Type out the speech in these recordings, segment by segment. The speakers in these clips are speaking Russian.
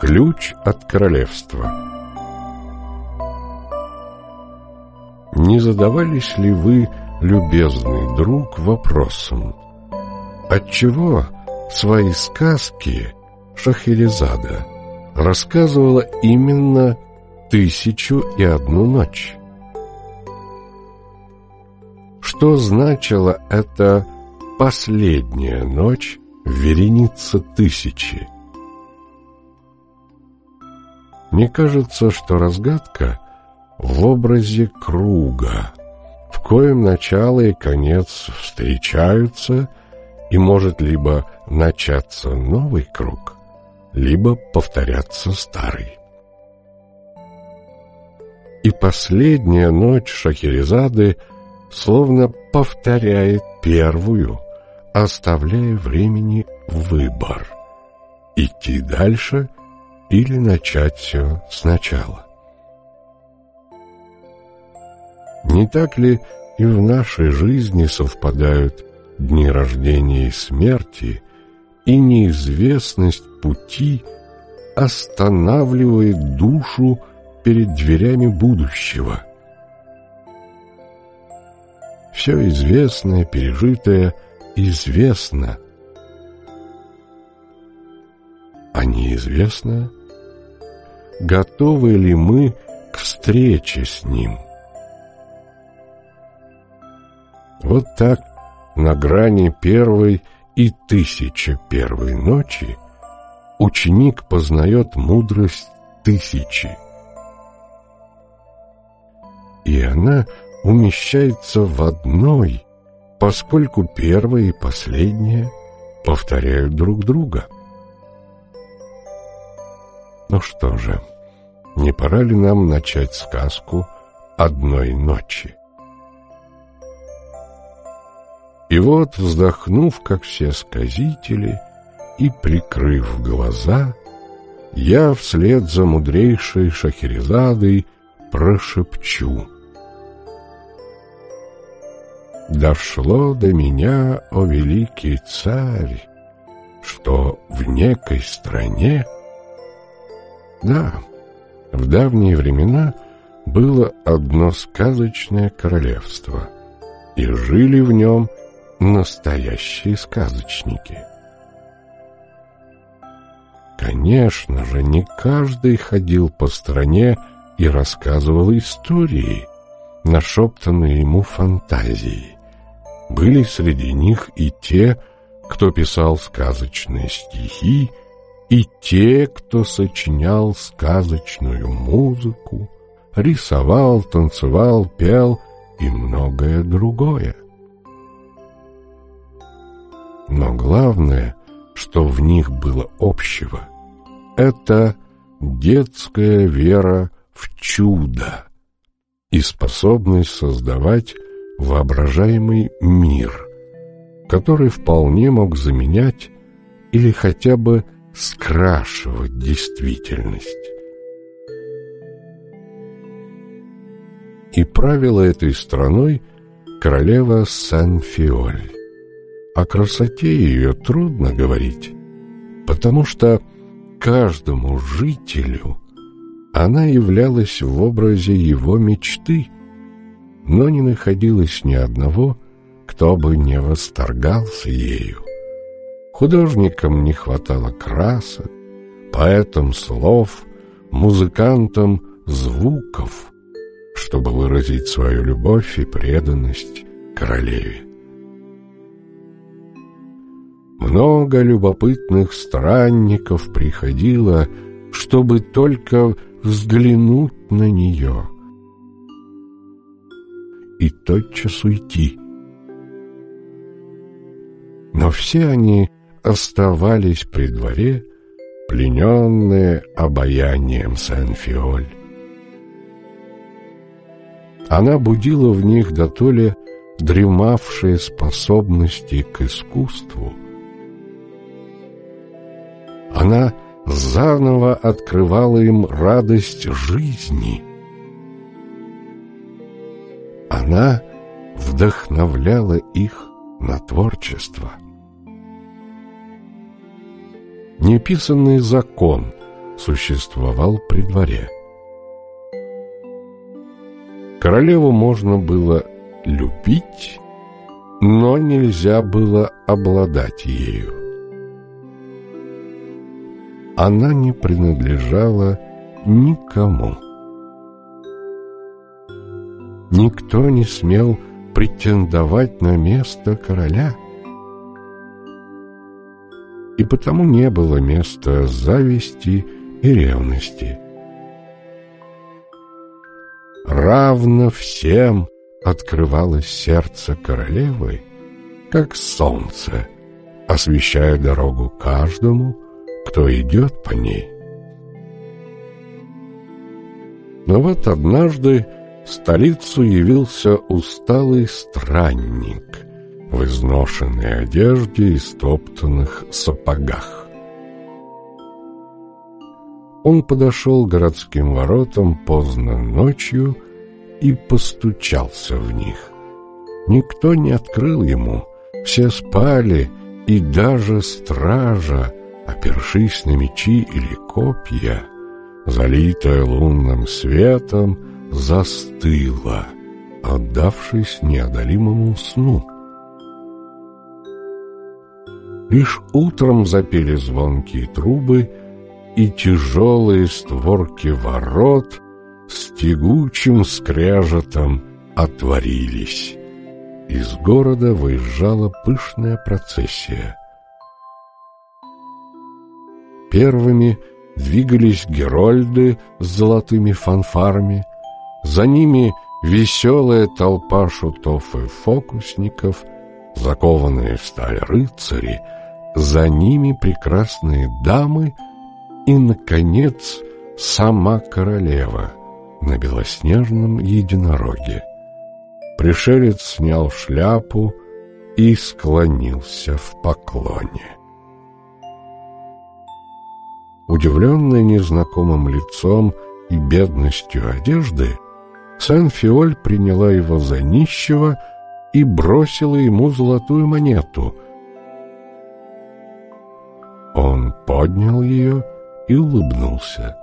Ключ от королевства Не задавались ли вы, любезный друг, вопросом, отчего свои сказки Шахерезада рассказывала именно «Тысячу и одну ночь»? Что значила эта последняя ночь в веренице тысячи? Мне кажется, что разгадка в образе круга, в коем начало и конец встречаются, и может либо начаться новый круг, либо повторяться старый. И последняя ночь Шахерезады словно повторяет первую, оставляя времени выбор — идти дальше или начать все сначала. Не так ли и в нашей жизни совпадают дни рождения и смерти, и неизвестность пути останавливает душу перед дверями будущего. Все известное, пережитое, известно, а неизвестное — готовы ли мы к встрече с Ним. Вот так на грани первой и тысяча первой ночи ученик познает мудрость тысячи. И она умещается в одной, поскольку первая и последняя повторяют друг друга. Ну что же, не пора ли нам начать сказку одной ночи? И вот, вздохнув, как все сказители, и прикрыв глаза, я вслед за мудрейшей Шахерезадой прошепчу. Дошло до меня, о великий царь, что в некой стране да, в давние времена было одно сказочное королевство, и жили в нем настоящие сказочники. Конечно же, не каждый ходил по стране и рассказывал истории, нашептанные ему фантазией. Были среди них и те, кто писал сказочные стихи, и те, кто сочинял сказочную музыку, рисовал, танцевал, пел и многое другое. Но главное, что в них было общего, это детская вера в чудо и способность создавать воображаемый мир, который вполне мог заменять или хотя бы скрашивать действительность. И правила этой страной королева Сан-Фиоль. О красоте ее трудно говорить, потому что каждому жителю она являлась в образе его мечты, но не находилось ни одного, кто бы не восторгался ею. Художникам не хватало красок, поэтам слов, музыкантам звуков, чтобы выразить свою любовь и преданность королеве. Много любопытных странников приходило, чтобы только взглянуть на нее и тотчас уйти. Но все они оставались при дворе, плененные обаянием Сен-Фиоль. Она будила в них до то ли дремавшие способности к искусству. Она заново открывала им радость жизни. Она вдохновляла их на творчество. Неписанный закон, существовал при дворе. Королеву можно было любить, но нельзя было обладать ею. Она не принадлежала никому. Никто не смел претендовать на место короля. И потому не было места зависти и ревности. Равно всем открывалось сердце королевы, как солнце, освещая дорогу каждому, кто идет по ней. Но вот однажды в столицу явился усталый странник в изношенной одежде и стоптанных сапогах. Он подошел к городским воротам поздно ночью и постучался в них. Никто не открыл ему, все спали, и даже стража, опершись на мечи или копья, залитая лунным светом, застыла, отдавшись неодолимому сну. Лишь утром запели звонкие трубы, и тяжелые створки ворот с тягучим скрежетом отворились. Из города выезжала пышная процессия. Первыми двигались герольды с золотыми фанфарами, за ними веселая толпа шутов и фокусников, закованные в сталь рыцари, за ними прекрасные дамы и, наконец, сама королева на белоснежном единороге. Пришелец снял шляпу и склонился в поклоне. Удивленная незнакомым лицом и бедностью одежды, Сан-Фиоль приняла его за нищего и бросила ему золотую монету. Он поднял ее и улыбнулся.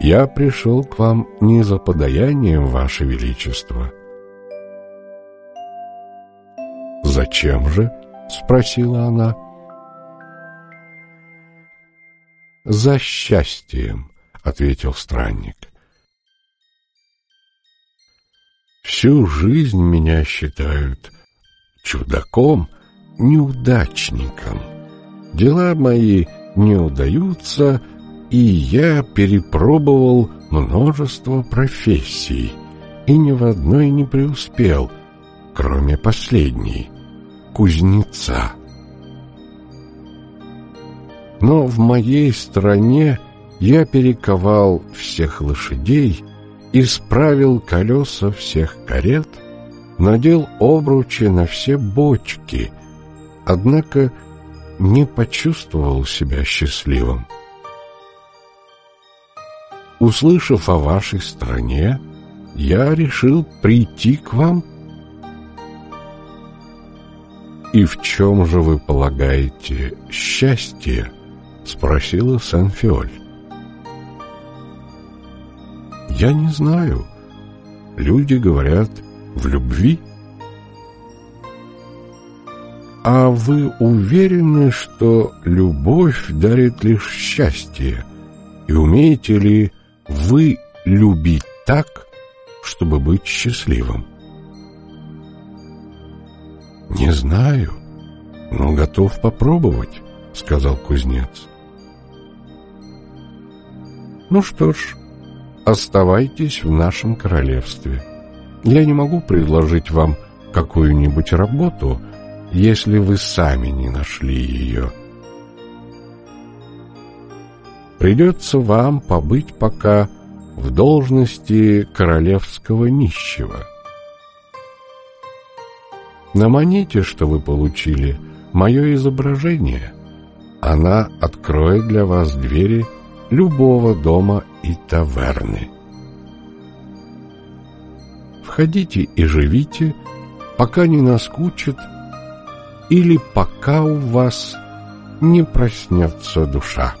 «Я пришел к вам не за подаянием, Ваше Величество». «Зачем же?» — спросила она. «За счастьем», — ответил странник. «Всю жизнь меня считают чудаком, неудачником. Дела мои не удаются, и я перепробовал множество профессий, и ни в одной не преуспел, кроме последней — кузнеца. Но в моей стране я перековал всех лошадей, исправил колеса всех карет, надел обручи на все бочки, однако не почувствовал себя счастливым. Услышав о вашей стране, я решил прийти к вам. И в чем же вы полагаете счастье? Спросила Сан-Фиоль. Я не знаю. Люди говорят в любви. А вы уверены, что любовь дарит лишь счастье? И умеете ли вы любить так, чтобы быть счастливым? Не знаю, но готов попробовать, сказал кузнец. Ну что ж, оставайтесь в нашем королевстве. Я не могу предложить вам какую-нибудь работу, если вы сами не нашли ее. Придется вам побыть пока в должности королевского нищего. На монете, что вы получили, мое изображение. Она откроет для вас двери любого дома и таверны. Входите и живите, пока не наскучит или пока у вас не проснется душа.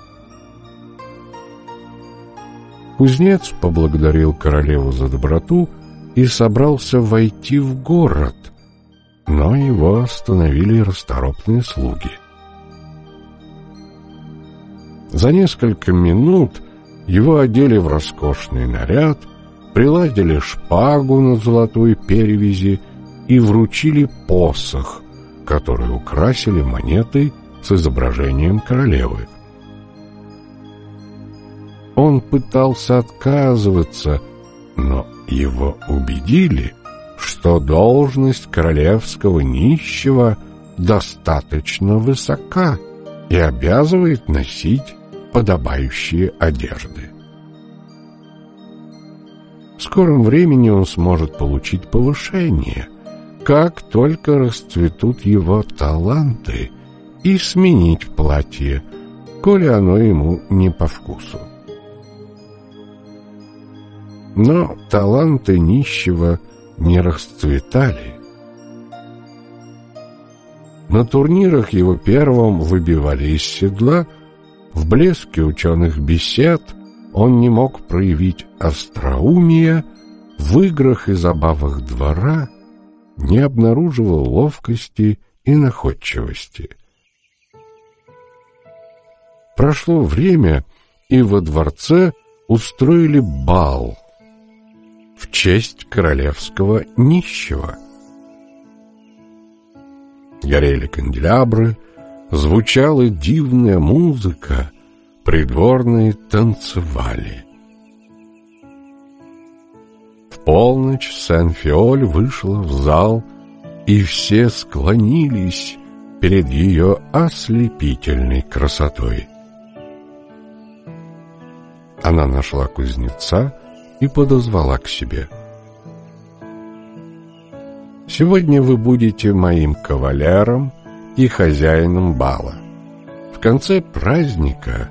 Кузнец поблагодарил королеву за доброту и собрался войти в город, но его остановили расторопные слуги. За несколько минут его одели в роскошный наряд, приладили шпагу на золотой перевязи и вручили посох, который украсили монетой с изображением королевы. Он пытался отказываться, но его убедили, что должность королевского нищего достаточно высока и обязывает носить подобающие одежды. В скором времени он сможет получить повышение, как только расцветут его таланты, и сменить платье, коли оно ему не по вкусу. Но таланты нищего не расцветали. На турнирах его первым выбивали из седла – в блеске ученых бесед он не мог проявить остроумия, в играх и забавах двора не обнаруживал ловкости и находчивости. Прошло время, и во дворце устроили бал в честь королевского нищего. Горели канделябры — звучала дивная музыка, придворные танцевали. Полночь Сен-Фиоль вышла в зал, и все склонились перед ее ослепительной красотой. Она нашла кузнеца и подозвала к себе. «Сегодня вы будете моим кавалером», и хозяином бала. В конце праздника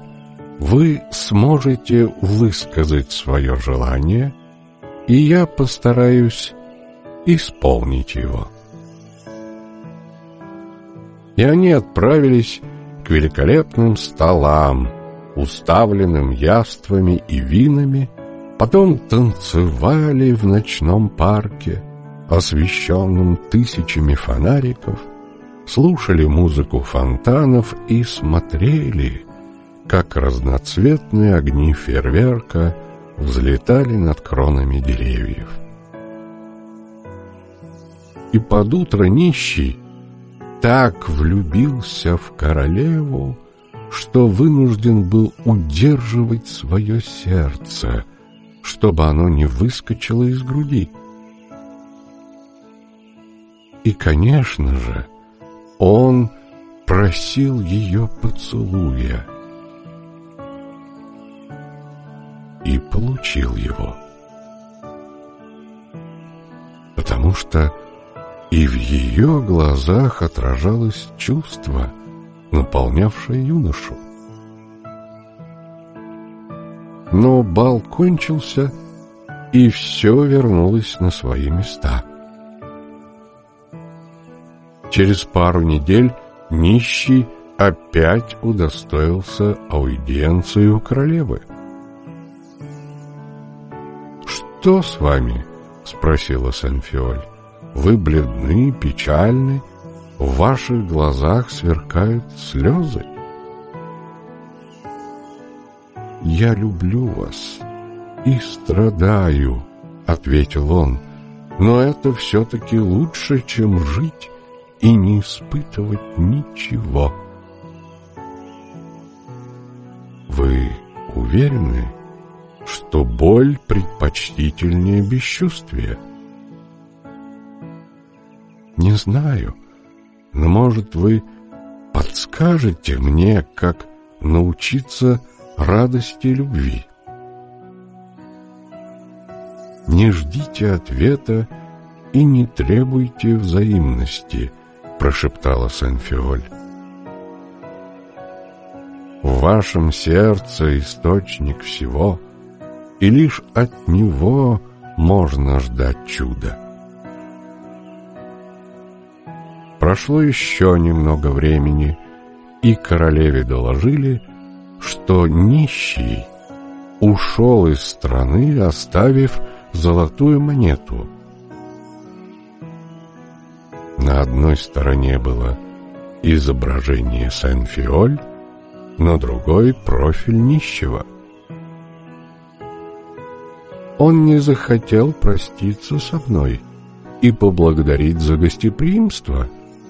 вы сможете высказать свое желание, и я постараюсь исполнить его. И они отправились к великолепным столам, уставленным яствами и винами, потом танцевали в ночном парке, освещенном тысячами фонариков, слушали музыку фонтанов и смотрели, как разноцветные огни фейерверка взлетали над кронами деревьев. И под утро нищий так влюбился в королеву, что вынужден был удерживать свое сердце, чтобы оно не выскочило из груди. И, конечно же, он просил ее поцелуя и получил его. Потому что и в ее глазах отражалось чувство, наполнявшее юношу. Но бал кончился, и все вернулось на свои места — Через пару недель нищий опять удостоился аудиенции у королевы. «Что с вами?» — спросила Санфиоль. «Вы бледны, печальны, в ваших глазах сверкают слезы». «Я люблю вас и страдаю», — ответил он, — «но это все-таки лучше, чем жить» и не испытывать ничего. Вы уверены, что боль предпочтительнее бесчувствия? Не знаю, но, может, вы подскажете мне, как научиться радости любви? Не ждите ответа и не требуйте взаимности – прошептала Сен-Фиоль. В вашем сердце источник всего, и лишь от него можно ждать чуда. Прошло еще немного времени, и королеве доложили, что нищий ушел из страны, оставив золотую монету. На одной стороне было изображение Сен-Фиоль, на другой — профиль нищего. Он не захотел проститься со мной и поблагодарить за гостеприимство,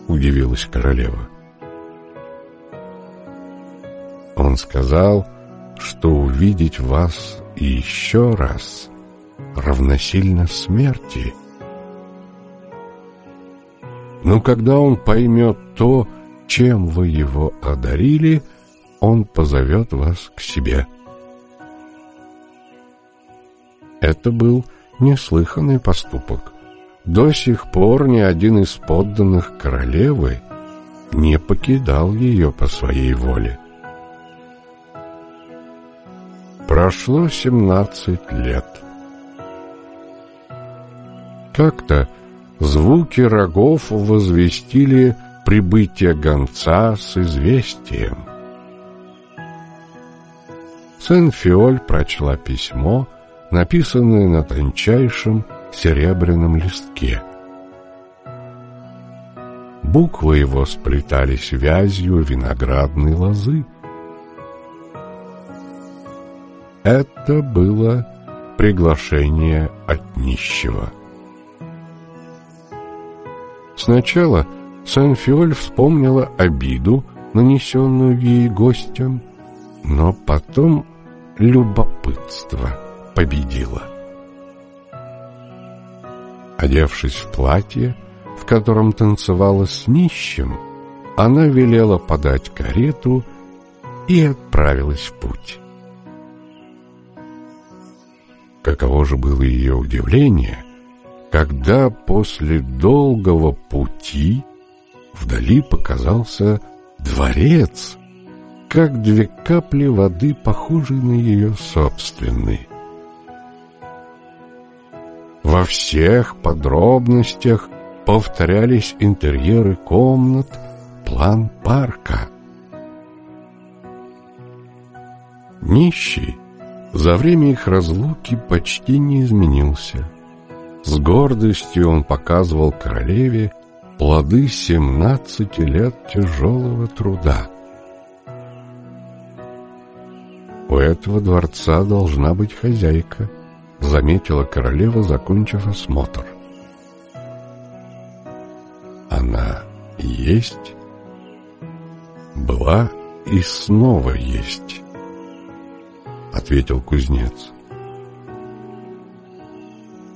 удивилась королева. Он сказал, что увидеть вас еще раз равносильно смерти. Но когда он поймет то, чем вы его одарили, он позовет вас к себе. Это был неслыханный поступок. До сих пор ни один из подданных королевы не покидал ее по своей воле. Прошло семнадцать лет. Как-то звуки рогов возвестили прибытие гонца с известием. Сен-Фиоль прочла письмо, написанное на тончайшем серебряном листке. Буквы его сплетались вязью виноградной лозы. Это было приглашение от нищего. Сначала Сен-Фиоль вспомнила обиду, нанесенную ей гостям, но потом любопытство победило. Одевшись в платье, в котором танцевала с нищим, она велела подать карету и отправилась в путь. Каково же было ее удивление, когда после долгого пути вдали показался дворец, как две капли воды, похожие на ее собственный. Во всех подробностях повторялись интерьеры комнат, план парка. Нищий за время их разлуки почти не изменился. С гордостью он показывал королеве плоды семнадцати лет тяжелого труда. У этого дворца должна быть хозяйка, заметила королева, закончив осмотр. Она есть, была и снова есть, ответил кузнец.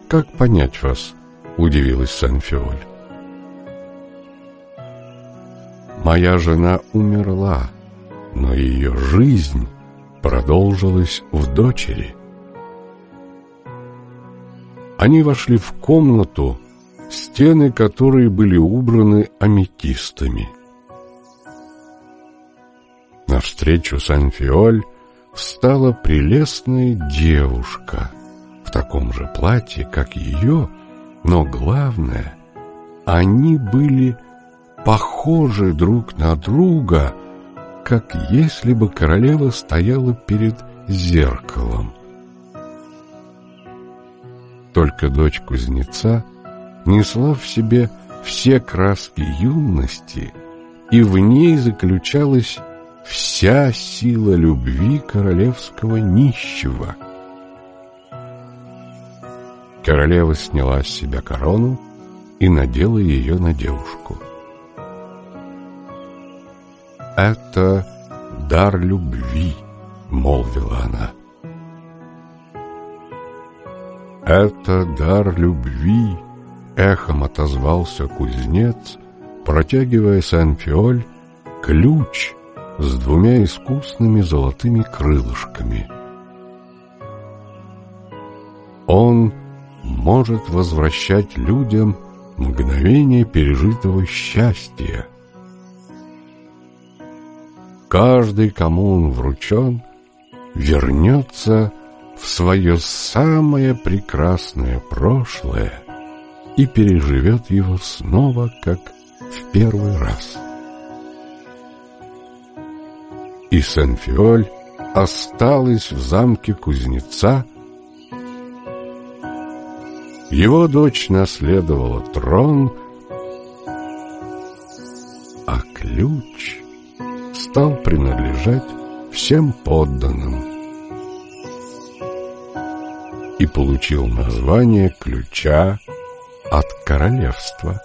Как понять вас? удивилась Санфиоль. Моя жена умерла, но ее жизнь продолжилась в дочери. Они вошли в комнату, стены которой были убраны аметистами. Навстречу Санфиоль встала прелестная девушка в таком же платье, как ее, но главное, они были похожи друг на друга, как если бы королева стояла перед зеркалом. Только дочь кузнеца несла в себе все краски юности, и в ней заключалась вся сила любви королевского нищего. Королева сняла с себя корону и надела ее на девушку. «Это дар любви», — молвила она. «Это дар любви», — эхом отозвался кузнец, протягивая Сен-Фиоль ключ с двумя искусными золотыми крылышками. Он может возвращать людям мгновение пережитого счастья, каждый, кому он вручен, вернется в свое самое прекрасное прошлое и переживет его снова, как в первый раз. и Сен-Фиоль осталась в замке кузнеца. Его дочь наследовала трон, а ключ стал принадлежать всем подданным и получил название ключа от королевства.